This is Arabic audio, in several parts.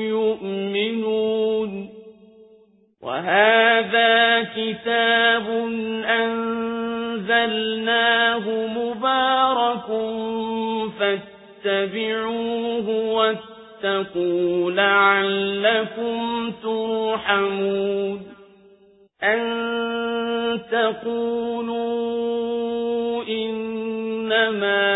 يؤمنون وهذا كتاب أنزلناه مبارك فاتبعوه واتقوا لعلكم ترحمون أن تقولوا إنما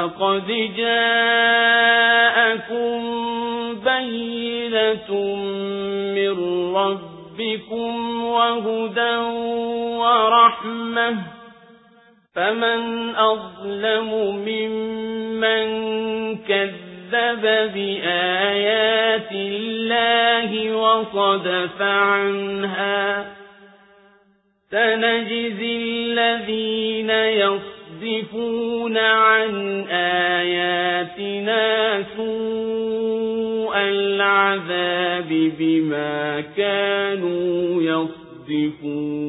فقد جاءكم بينة من ربكم وهدى ورحمة فمن أظلم ممن كذب بآيات الله وصدف عنها سنجزي الذين يصدفون عن آياتنا سوء العذاب بما كانوا يصدفون